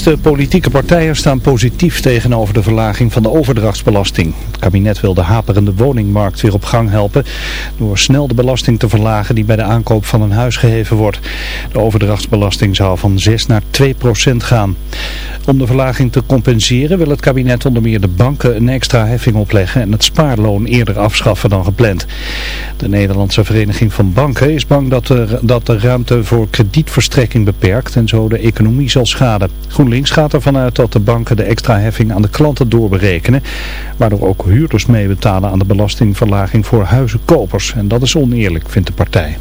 De politieke partijen staan positief tegenover de verlaging van de overdrachtsbelasting. Het kabinet wil de haperende woningmarkt weer op gang helpen... door snel de belasting te verlagen die bij de aankoop van een huis geheven wordt. De overdrachtsbelasting zou van 6 naar 2 procent gaan. Om de verlaging te compenseren wil het kabinet onder meer de banken een extra heffing opleggen... en het spaarloon eerder afschaffen dan gepland. De Nederlandse Vereniging van Banken is bang dat, er, dat de ruimte voor kredietverstrekking beperkt en zo de economie zal schaden. GroenLinks gaat ervan uit dat de banken de extra heffing aan de klanten doorberekenen, waardoor ook huurders meebetalen aan de belastingverlaging voor huizenkopers. En dat is oneerlijk, vindt de partij.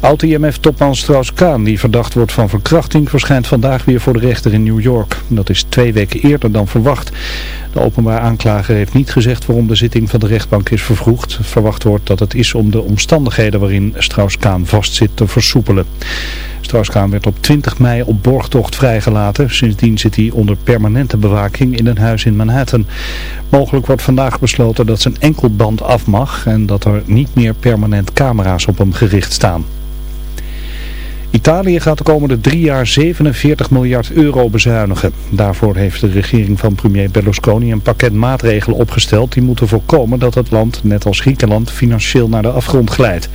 Oud-IMF-topman Strauss-Kaan, die verdacht wordt van verkrachting, verschijnt vandaag weer voor de rechter in New York. Dat is twee weken eerder dan verwacht. De openbaar aanklager heeft niet gezegd waarom de zitting van de rechtbank is vervroegd. Verwacht wordt dat het is om de omstandigheden waarin Strauss-Kaan vastzit te versoepelen. Strauss-Kaan werd op 20 mei op borgtocht vrijgelaten. Sindsdien zit hij onder permanente bewaking in een huis in Manhattan. Mogelijk wordt vandaag besloten dat zijn enkelband af mag en dat er niet meer permanent camera's op hem gericht staan. Italië gaat de komende drie jaar 47 miljard euro bezuinigen. Daarvoor heeft de regering van premier Berlusconi een pakket maatregelen opgesteld die moeten voorkomen dat het land, net als Griekenland, financieel naar de afgrond glijdt.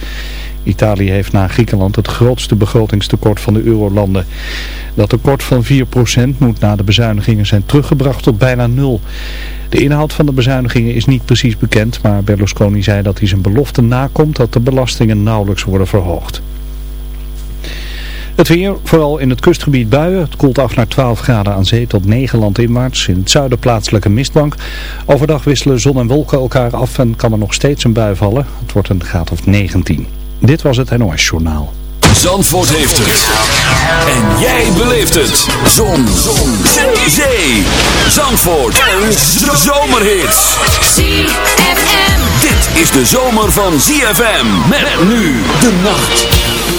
Italië heeft na Griekenland het grootste begrotingstekort van de eurolanden. Dat tekort van 4% moet na de bezuinigingen zijn teruggebracht tot bijna nul. De inhoud van de bezuinigingen is niet precies bekend, maar Berlusconi zei dat hij zijn belofte nakomt dat de belastingen nauwelijks worden verhoogd. Het weer, vooral in het kustgebied buien. Het koelt af naar 12 graden aan zee tot 9 landinwaarts. In het zuiden plaatselijke mistbank. Overdag wisselen zon en wolken elkaar af en kan er nog steeds een bui vallen. Het wordt een graad of 19. Dit was het NOS Journaal. Zandvoort heeft het. En jij beleeft het. Zon. zon. Zee. Zee. Zandvoort. Een zomerhit. ZFM. Dit is de zomer van ZFM. Met nu de nacht.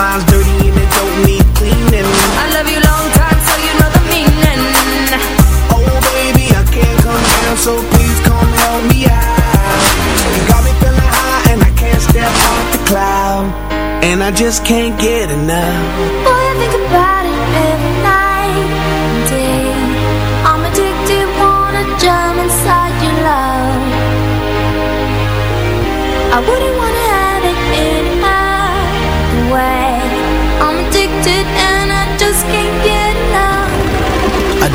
mind's dirty and it don't need cleaning. I love you long time, so you know the meaning. Oh, baby, I can't come down, so please come help me out. You got me feeling high, and I can't step off the cloud. And I just can't get enough.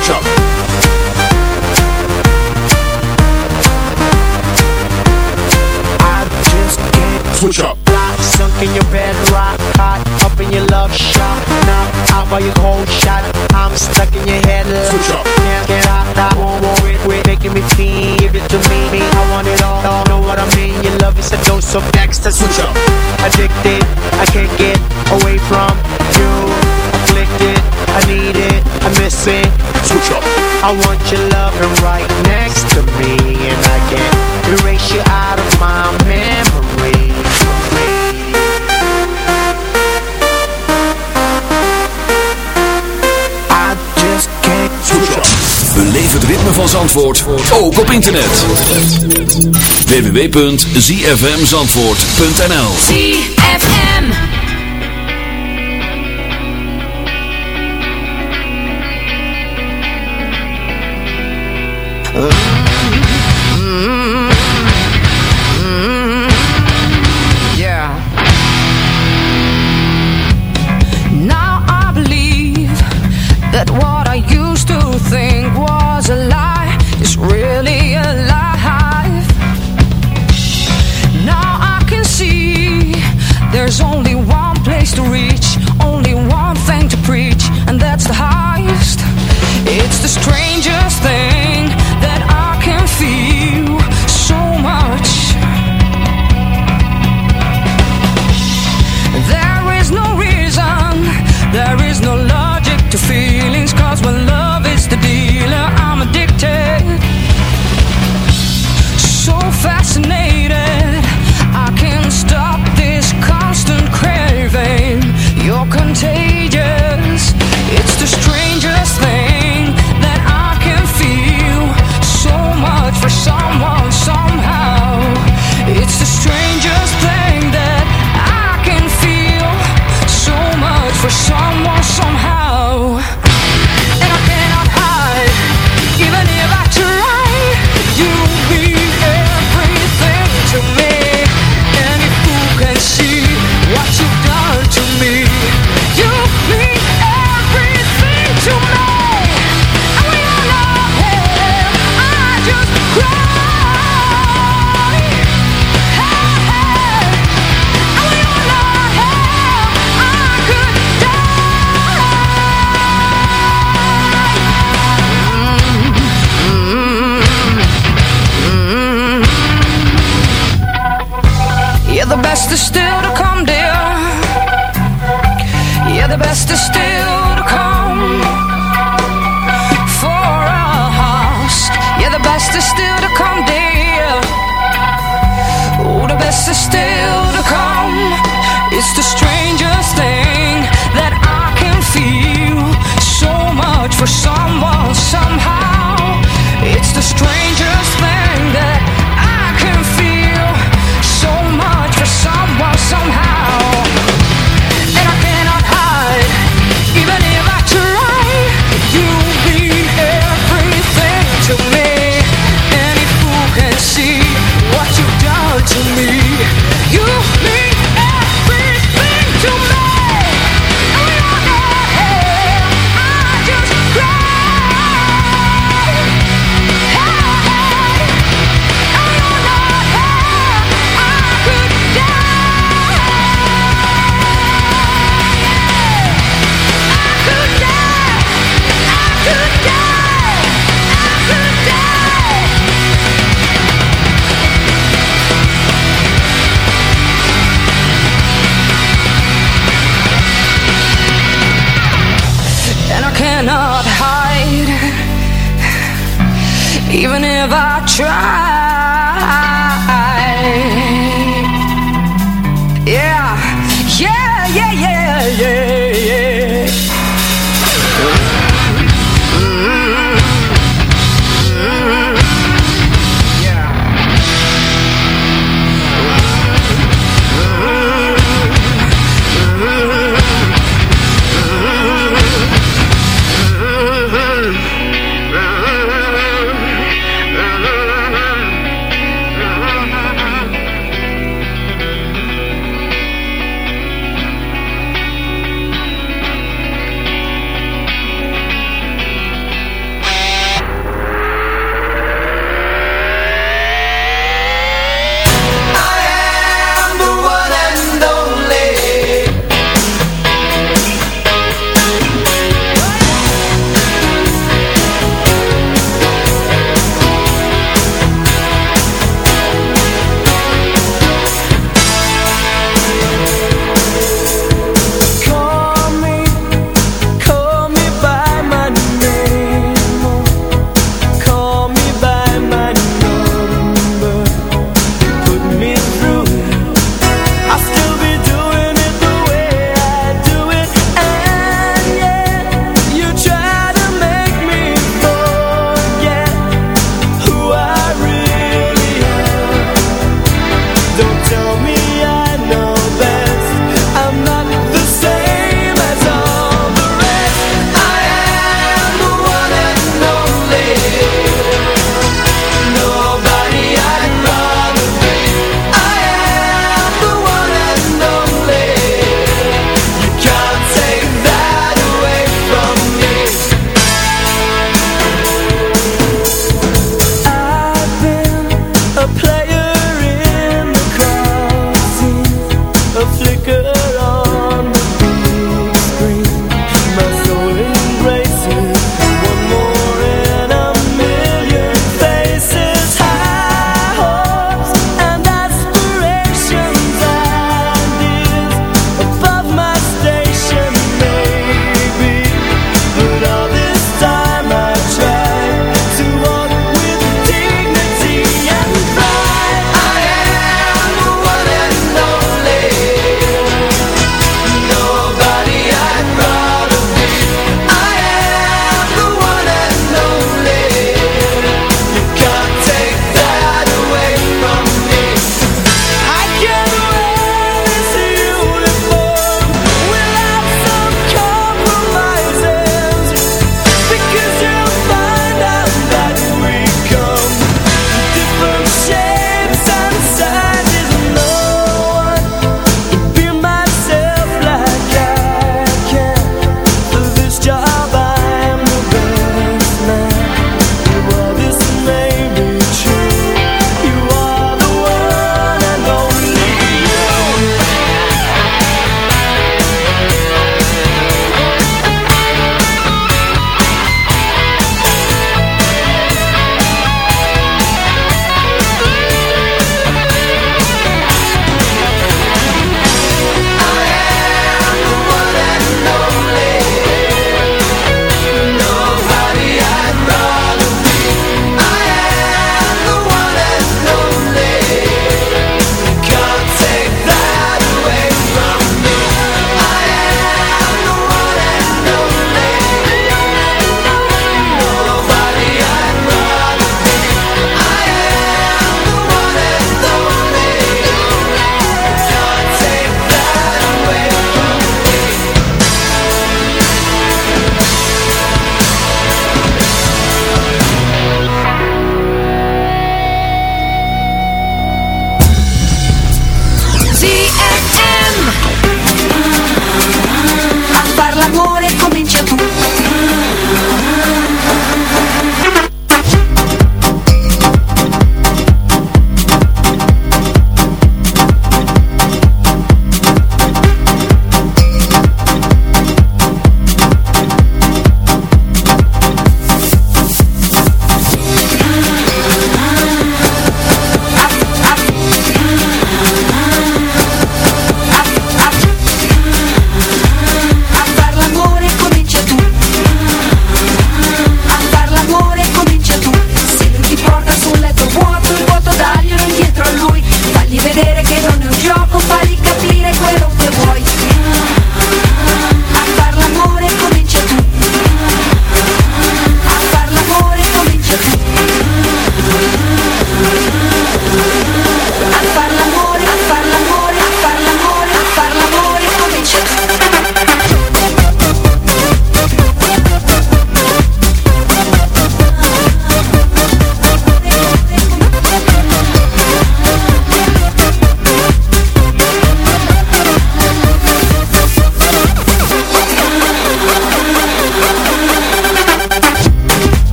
Switch up. I just can't Switch up. Rock, sunk in your bed, rock hot, up in your love shot. Now out by your cold shot, I'm stuck in your head. Switch up. Can't get out, I won't worry, quit making me feel. Give it to me, me. I want it all, all. Know what I mean? Your love is a dose of extra. Switch up. Addicted, I can't get away from you. Afflicted, I need it, I miss it. Switch up. I want your loving right next to me, and I can't erase you out of my memory. I just can't Switch up. Beleef het ritme van Zandvoort, ook op internet. www.zfmzandvoort.nl ZFM. best er er is still to come, dear. Oh, the best is still to come. It's the strangest thing that I can feel. So much for someone, somehow. It's the strangest.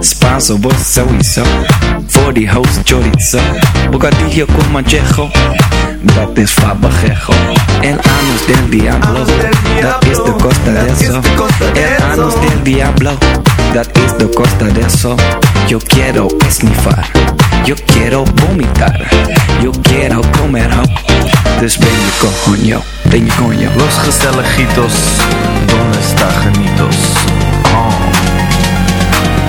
Spanso, vos sowieso. Voor die host chorizo. Bocadillo con manchejo. Dat is fabajejo. El anus del diablo. Dat is de costa de eso. El anus del diablo. Dat is de costa de eso. Yo quiero esnifar. Yo quiero vomitar. Yo quiero comer ho. Dus ben je ben je coño. Los Gestelejitos, ¿dónde está Janitos?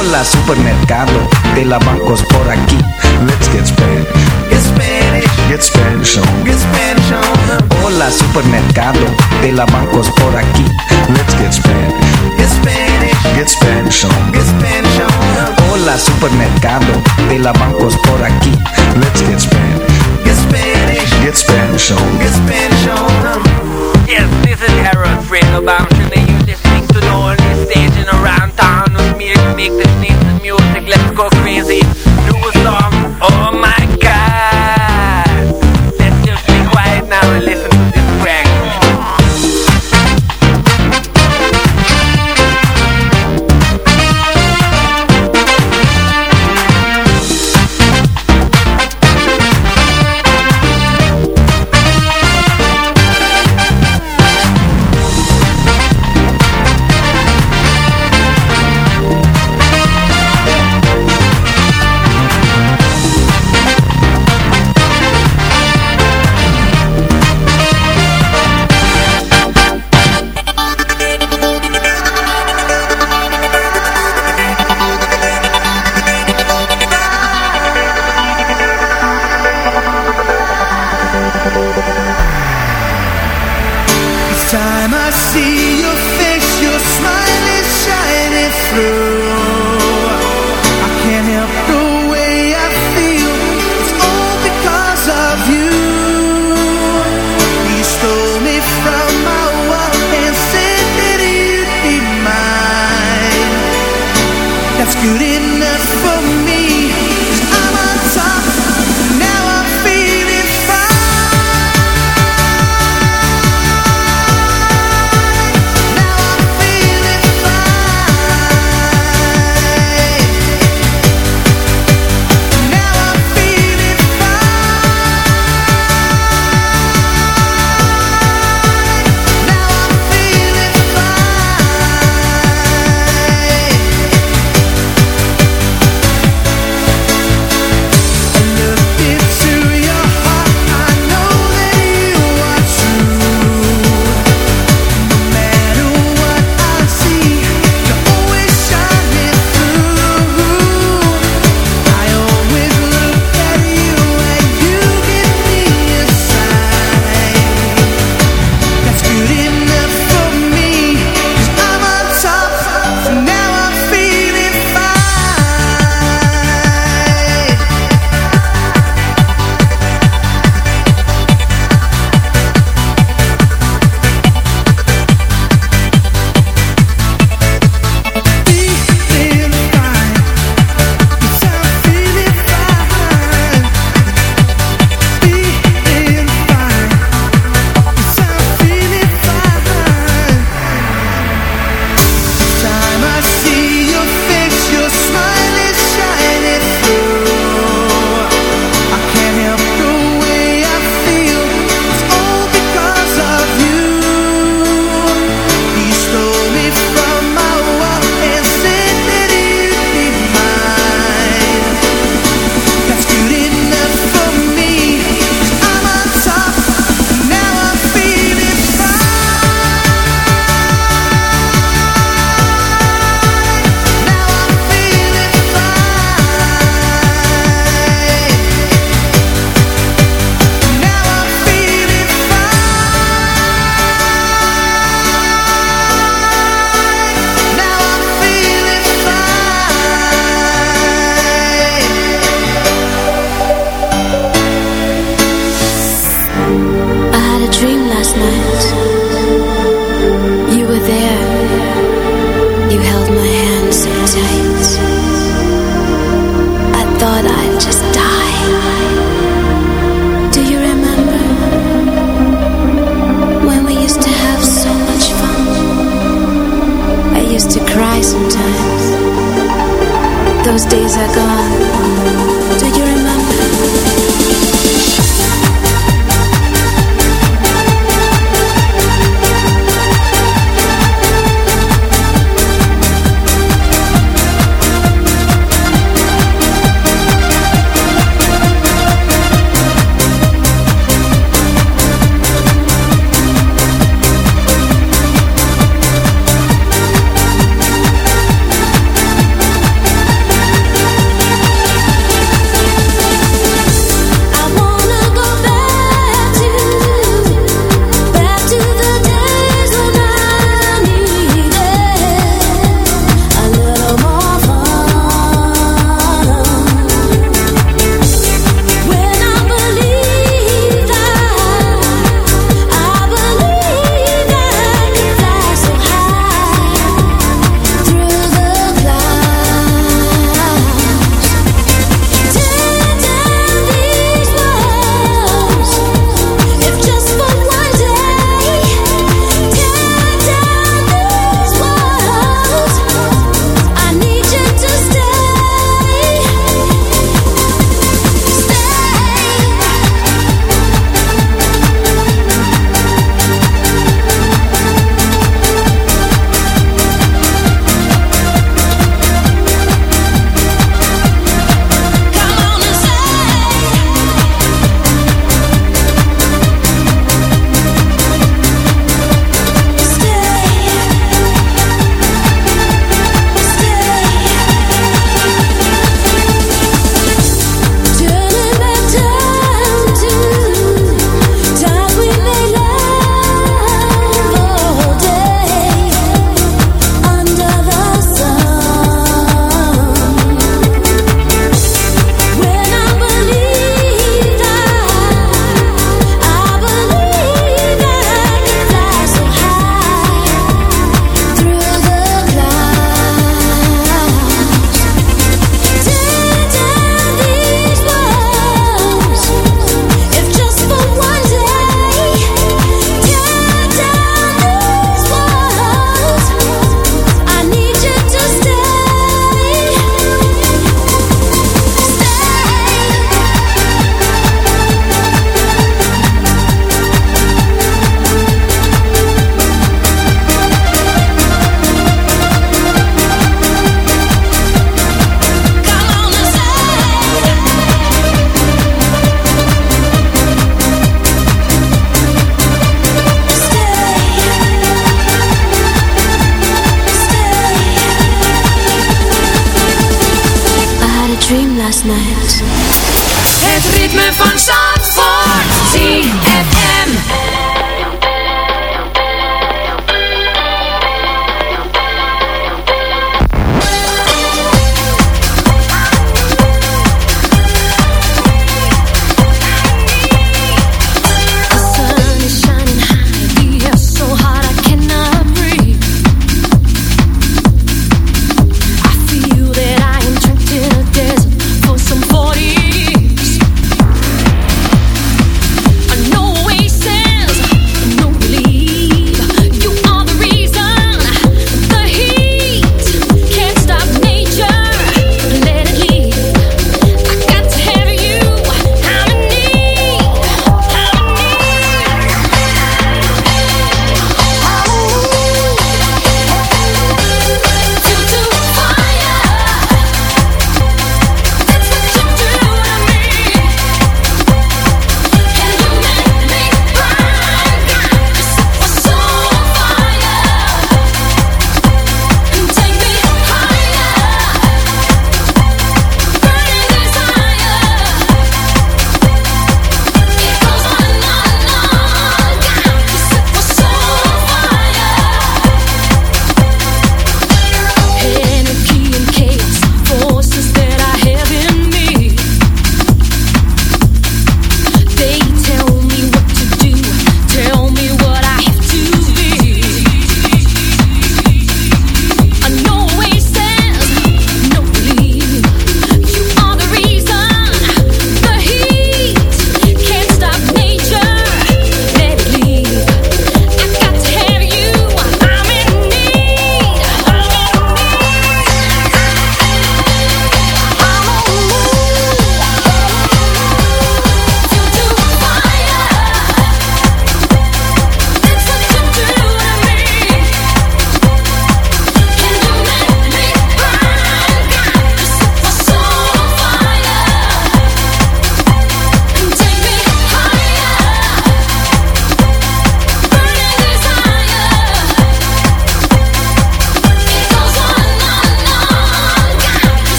Hola supermercado de la bancos por aquí. Let's get Spanish. Get Spanish, Get Spanish on. get Spanish on. Hola supermercado de la bancos por aquí. Let's get Spanish. Get Spanish, Get Spanish on. get Spanish on. Hola supermercado de la bancos por aquí. Let's get Spanish. Get Spanish, Get Spanish on. get Spanish on. Yes, this is Harold Fredo Bamshin and you're listening to the only station around town with